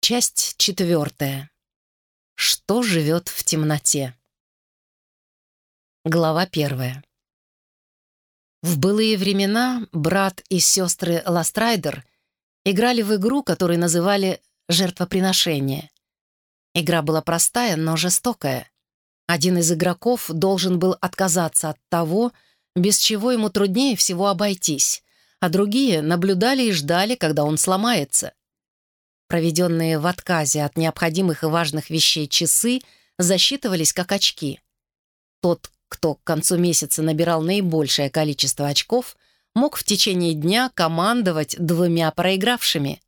Часть четвертая. Что живет в темноте? Глава первая. В былые времена брат и сестры Ластрайдер играли в игру, которую называли «жертвоприношение». Игра была простая, но жестокая. Один из игроков должен был отказаться от того, без чего ему труднее всего обойтись, а другие наблюдали и ждали, когда он сломается. Проведенные в отказе от необходимых и важных вещей часы засчитывались как очки. Тот, кто к концу месяца набирал наибольшее количество очков, мог в течение дня командовать двумя проигравшими.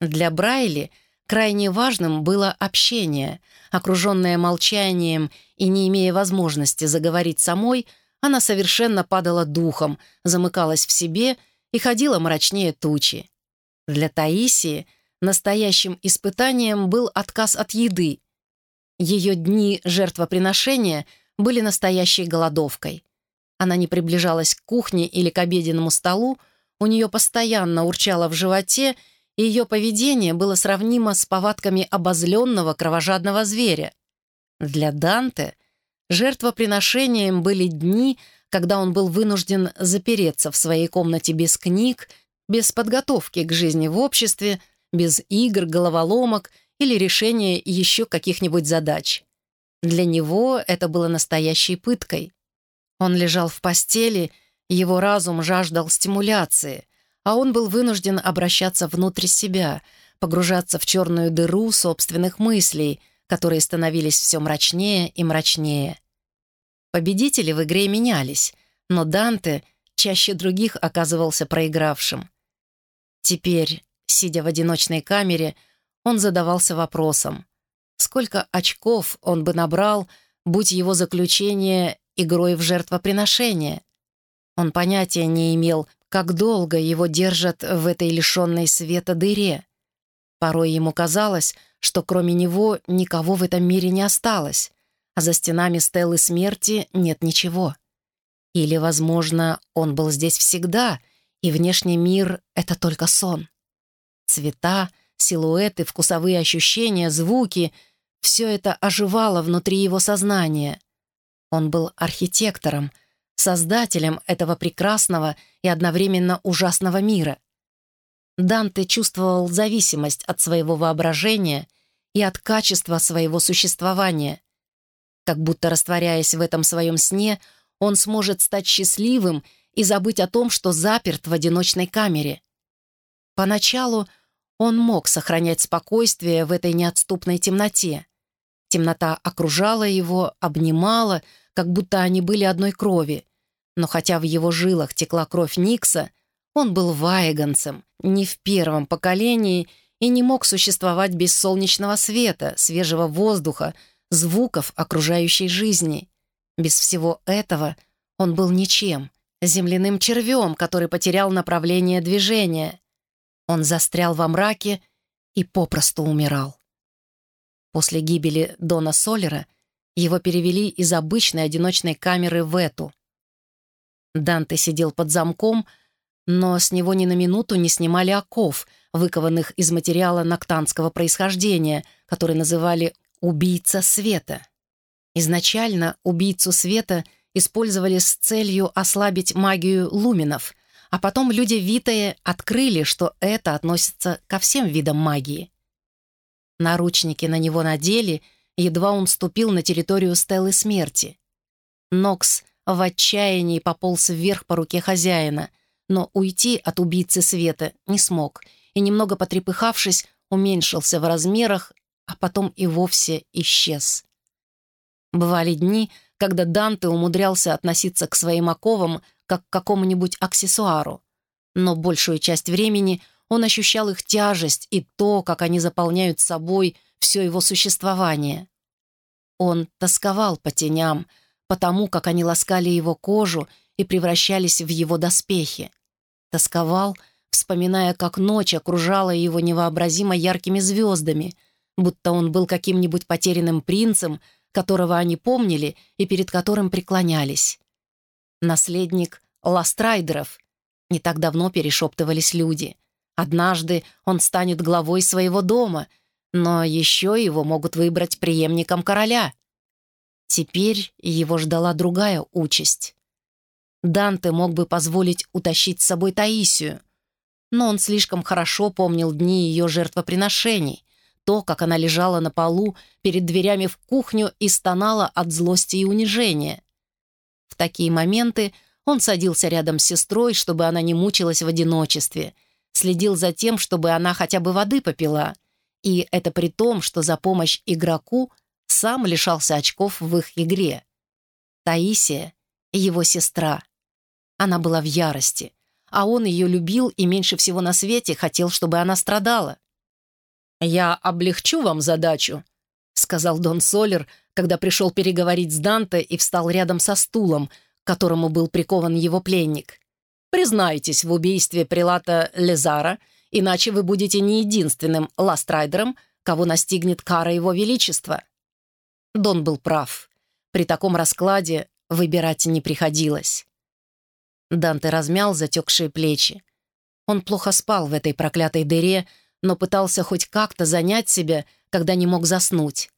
Для Брайли крайне важным было общение. Окруженная молчанием и не имея возможности заговорить самой, она совершенно падала духом, замыкалась в себе и ходила мрачнее тучи. Для Таисии — Настоящим испытанием был отказ от еды. Ее дни жертвоприношения были настоящей голодовкой. Она не приближалась к кухне или к обеденному столу, у нее постоянно урчало в животе, и ее поведение было сравнимо с повадками обозленного кровожадного зверя. Для Данте жертвоприношением были дни, когда он был вынужден запереться в своей комнате без книг, без подготовки к жизни в обществе, без игр, головоломок или решения еще каких-нибудь задач. Для него это было настоящей пыткой. Он лежал в постели, его разум жаждал стимуляции, а он был вынужден обращаться внутрь себя, погружаться в черную дыру собственных мыслей, которые становились все мрачнее и мрачнее. Победители в игре менялись, но Данте чаще других оказывался проигравшим. Теперь Сидя в одиночной камере, он задавался вопросом, сколько очков он бы набрал, будь его заключение игрой в жертвоприношение. Он понятия не имел, как долго его держат в этой лишенной света дыре. Порой ему казалось, что кроме него никого в этом мире не осталось, а за стенами стелы смерти нет ничего. Или, возможно, он был здесь всегда, и внешний мир — это только сон. Цвета, силуэты, вкусовые ощущения, звуки — все это оживало внутри его сознания. Он был архитектором, создателем этого прекрасного и одновременно ужасного мира. Данте чувствовал зависимость от своего воображения и от качества своего существования. Как будто растворяясь в этом своем сне, он сможет стать счастливым и забыть о том, что заперт в одиночной камере. Поначалу он мог сохранять спокойствие в этой неотступной темноте. Темнота окружала его, обнимала, как будто они были одной крови. Но хотя в его жилах текла кровь Никса, он был вайганцем, не в первом поколении и не мог существовать без солнечного света, свежего воздуха, звуков окружающей жизни. Без всего этого он был ничем, земляным червем, который потерял направление движения. Он застрял во мраке и попросту умирал. После гибели Дона Солера его перевели из обычной одиночной камеры в эту. Данте сидел под замком, но с него ни на минуту не снимали оков, выкованных из материала ноктанского происхождения, который называли «убийца света». Изначально убийцу света использовали с целью ослабить магию луминов, а потом люди Витая открыли, что это относится ко всем видам магии. Наручники на него надели, едва он ступил на территорию Стеллы Смерти. Нокс в отчаянии пополз вверх по руке хозяина, но уйти от убийцы света не смог и, немного потрепыхавшись, уменьшился в размерах, а потом и вовсе исчез. Бывали дни, когда Данте умудрялся относиться к своим оковам как к какому-нибудь аксессуару. Но большую часть времени он ощущал их тяжесть и то, как они заполняют собой все его существование. Он тосковал по теням, потому как они ласкали его кожу и превращались в его доспехи. Тосковал, вспоминая, как ночь окружала его невообразимо яркими звездами, будто он был каким-нибудь потерянным принцем, которого они помнили и перед которым преклонялись наследник Ластрайдеров. Не так давно перешептывались люди. Однажды он станет главой своего дома, Но еще его могут выбрать преемником короля. Теперь его ждала другая участь. Данте мог бы позволить утащить с собой Таисию, но он слишком хорошо помнил дни ее жертвоприношений, то, как она лежала на полу перед дверями в кухню и стонала от злости и унижения. В такие моменты он садился рядом с сестрой, чтобы она не мучилась в одиночестве, следил за тем, чтобы она хотя бы воды попила. И это при том, что за помощь игроку сам лишался очков в их игре. Таисия — его сестра. Она была в ярости, а он ее любил и меньше всего на свете хотел, чтобы она страдала. «Я облегчу вам задачу», — сказал Дон Солер, когда пришел переговорить с Данте и встал рядом со стулом, к которому был прикован его пленник. «Признайтесь в убийстве прилата Лезара, иначе вы будете не единственным ластрайдером, кого настигнет кара его величества». Дон был прав. При таком раскладе выбирать не приходилось. Данте размял затекшие плечи. Он плохо спал в этой проклятой дыре, но пытался хоть как-то занять себя, когда не мог заснуть.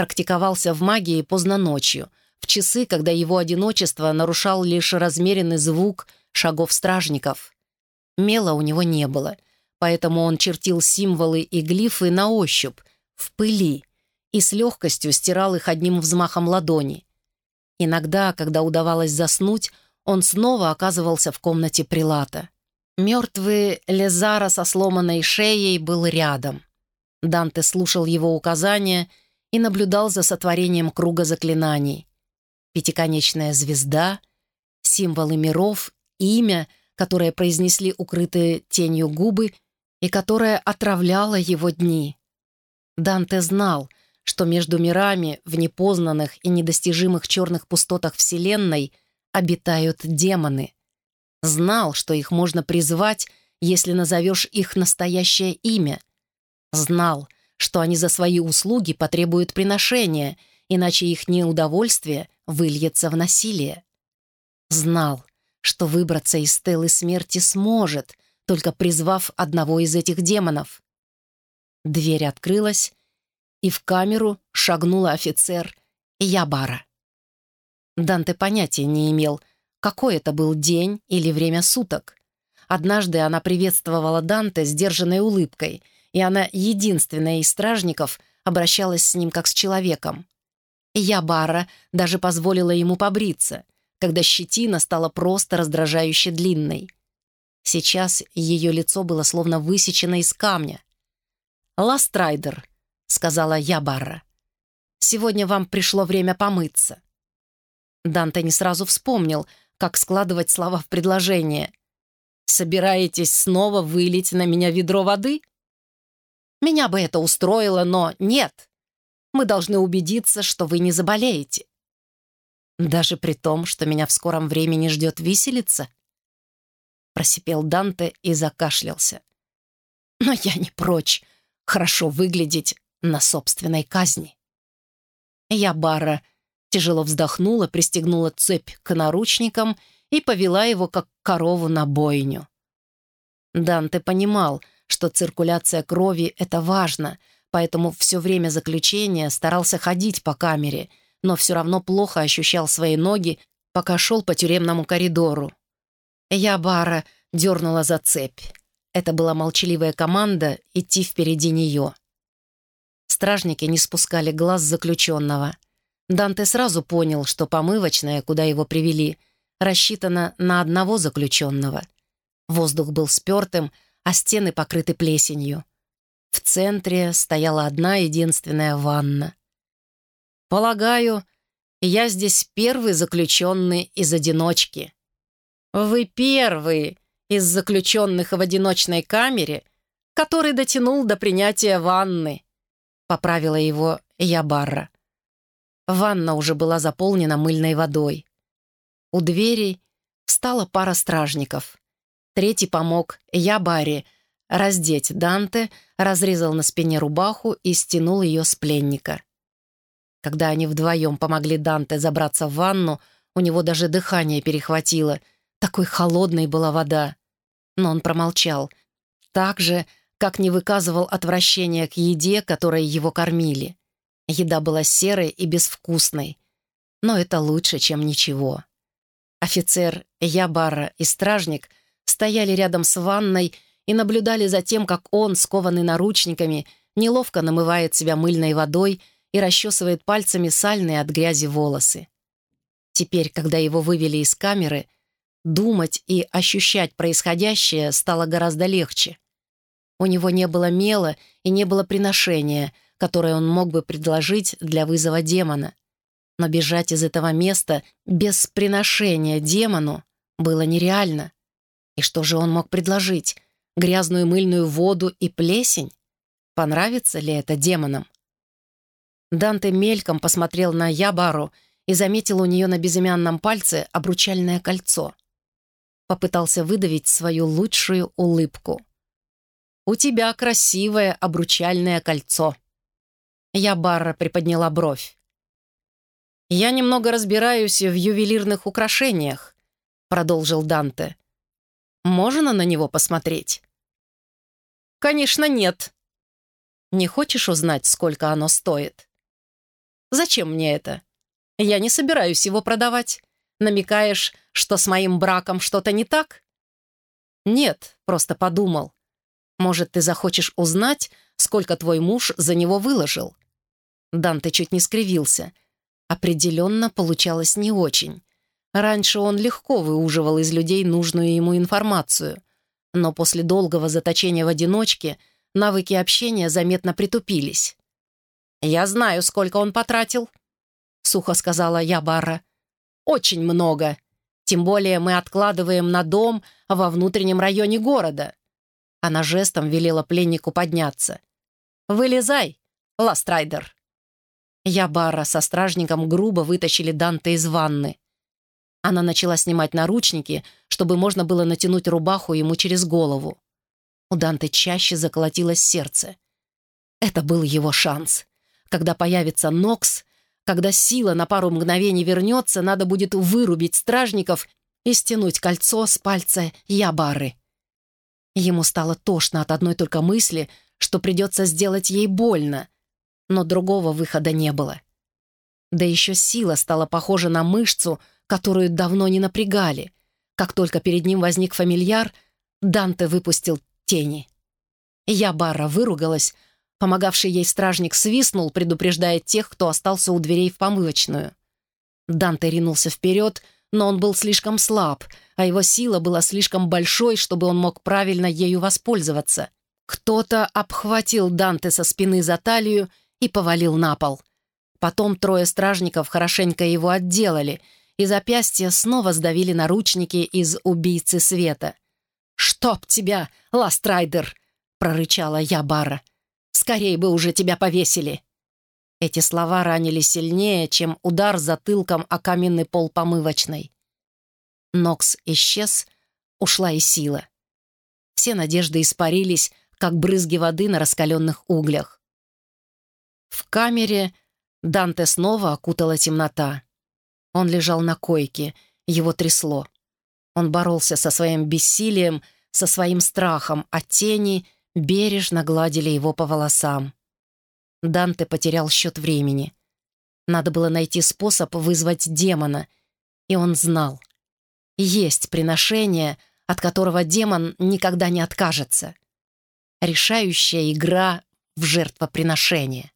Практиковался в магии поздно ночью, в часы, когда его одиночество нарушал лишь размеренный звук шагов стражников. Мела у него не было, поэтому он чертил символы и глифы на ощупь, в пыли, и с легкостью стирал их одним взмахом ладони. Иногда, когда удавалось заснуть, он снова оказывался в комнате Прилата. Мертвый Лезара со сломанной шеей был рядом. Данте слушал его указания и наблюдал за сотворением круга заклинаний. Пятиконечная звезда, символы миров, имя, которое произнесли укрытые тенью губы и которое отравляло его дни. Данте знал, что между мирами в непознанных и недостижимых черных пустотах Вселенной обитают демоны. Знал, что их можно призвать, если назовешь их настоящее имя. Знал, что они за свои услуги потребуют приношения, иначе их неудовольствие выльется в насилие. Знал, что выбраться из стелы смерти сможет, только призвав одного из этих демонов. Дверь открылась, и в камеру шагнула офицер Ябара. Данте понятия не имел, какой это был день или время суток. Однажды она приветствовала Данте сдержанной улыбкой, и она, единственная из стражников, обращалась с ним как с человеком. Я, Барра, даже позволила ему побриться, когда щетина стала просто раздражающе длинной. Сейчас ее лицо было словно высечено из камня. «Ластрайдер», — сказала Ябарра, — «сегодня вам пришло время помыться». Данте не сразу вспомнил, как складывать слова в предложение. «Собираетесь снова вылить на меня ведро воды?» «Меня бы это устроило, но нет. Мы должны убедиться, что вы не заболеете». «Даже при том, что меня в скором времени ждет виселица?» Просипел Данте и закашлялся. «Но я не прочь хорошо выглядеть на собственной казни». Я, Барра, Тяжело вздохнула, пристегнула цепь к наручникам и повела его, как корову, на бойню. Данте понимал, что циркуляция крови — это важно, поэтому все время заключения старался ходить по камере, но все равно плохо ощущал свои ноги, пока шел по тюремному коридору. Я Бара дернула за цепь. Это была молчаливая команда идти впереди нее. Стражники не спускали глаз заключенного — Данте сразу понял, что помывочная, куда его привели, рассчитана на одного заключенного. Воздух был спертым, а стены покрыты плесенью. В центре стояла одна единственная ванна. «Полагаю, я здесь первый заключенный из одиночки». «Вы первый из заключенных в одиночной камере, который дотянул до принятия ванны», — поправила его Ябарра. Ванна уже была заполнена мыльной водой. У двери встала пара стражников. Третий помог я Барри раздеть Данте, разрезал на спине рубаху и стянул ее с пленника. Когда они вдвоем помогли Данте забраться в ванну, у него даже дыхание перехватило. Такой холодной была вода. Но он промолчал. Так же, как не выказывал отвращения к еде, которой его кормили. Еда была серой и безвкусной, но это лучше, чем ничего. Офицер Ябара и стражник стояли рядом с ванной и наблюдали за тем, как он, скованный наручниками, неловко намывает себя мыльной водой и расчесывает пальцами сальные от грязи волосы. Теперь, когда его вывели из камеры, думать и ощущать происходящее стало гораздо легче. У него не было мела и не было приношения, которое он мог бы предложить для вызова демона. Но бежать из этого места без приношения демону было нереально. И что же он мог предложить? Грязную мыльную воду и плесень? Понравится ли это демонам? Данте мельком посмотрел на Ябару и заметил у нее на безымянном пальце обручальное кольцо. Попытался выдавить свою лучшую улыбку. «У тебя красивое обручальное кольцо». Я Барра приподняла бровь. «Я немного разбираюсь в ювелирных украшениях», — продолжил Данте. «Можно на него посмотреть?» «Конечно, нет». «Не хочешь узнать, сколько оно стоит?» «Зачем мне это? Я не собираюсь его продавать. Намекаешь, что с моим браком что-то не так?» «Нет, просто подумал. Может, ты захочешь узнать, сколько твой муж за него выложил?» Данте чуть не скривился. Определенно получалось не очень. Раньше он легко выуживал из людей нужную ему информацию. Но после долгого заточения в одиночке навыки общения заметно притупились. «Я знаю, сколько он потратил», — сухо сказала я Барра. «Очень много. Тем более мы откладываем на дом во внутреннем районе города. Она жестом велела пленнику подняться. «Вылезай, Ластрайдер!» Ябарра со стражником грубо вытащили Данте из ванны. Она начала снимать наручники, чтобы можно было натянуть рубаху ему через голову. У Данте чаще заколотилось сердце. Это был его шанс. Когда появится Нокс, когда сила на пару мгновений вернется, надо будет вырубить стражников и стянуть кольцо с пальца Ябарры. Ему стало тошно от одной только мысли, что придется сделать ей больно, но другого выхода не было. Да еще сила стала похожа на мышцу, которую давно не напрягали. Как только перед ним возник фамильяр, Данте выпустил тени. Я Барра выругалась, помогавший ей стражник свистнул, предупреждая тех, кто остался у дверей в помывочную. Данте ринулся вперед — но он был слишком слаб, а его сила была слишком большой, чтобы он мог правильно ею воспользоваться. Кто-то обхватил Данте со спины за талию и повалил на пол. Потом трое стражников хорошенько его отделали, и запястья снова сдавили наручники из «Убийцы света». «Чтоб тебя, Ластрайдер!» — прорычала Ябарра. «Скорей бы уже тебя повесили!» Эти слова ранили сильнее, чем удар затылком о каменный пол помывочной. Нокс исчез, ушла и сила. Все надежды испарились, как брызги воды на раскаленных углях. В камере Данте снова окутала темнота. Он лежал на койке, его трясло. Он боролся со своим бессилием, со своим страхом, а тени бережно гладили его по волосам. Данте потерял счет времени. Надо было найти способ вызвать демона, и он знал. Есть приношение, от которого демон никогда не откажется. Решающая игра в жертвоприношение.